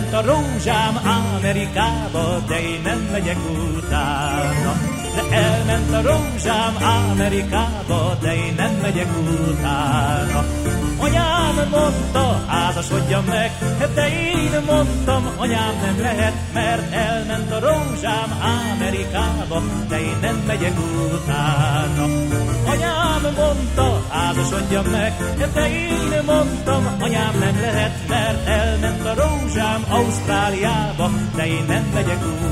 elment a rózsám Amerikába, de én nem megyek utána. De elment a rózsám Amerikába, de én nem megyek utána. Anyám mondta, házasodjam meg, de én mondtam, anyám nem lehet, mert elment a rózsám Amerikába, de én nem megyek utána. Anyám mondta, házasodjam meg, de én mondtam, anyám nem lehet, mert Ausztráliába, de én nem megyek utána.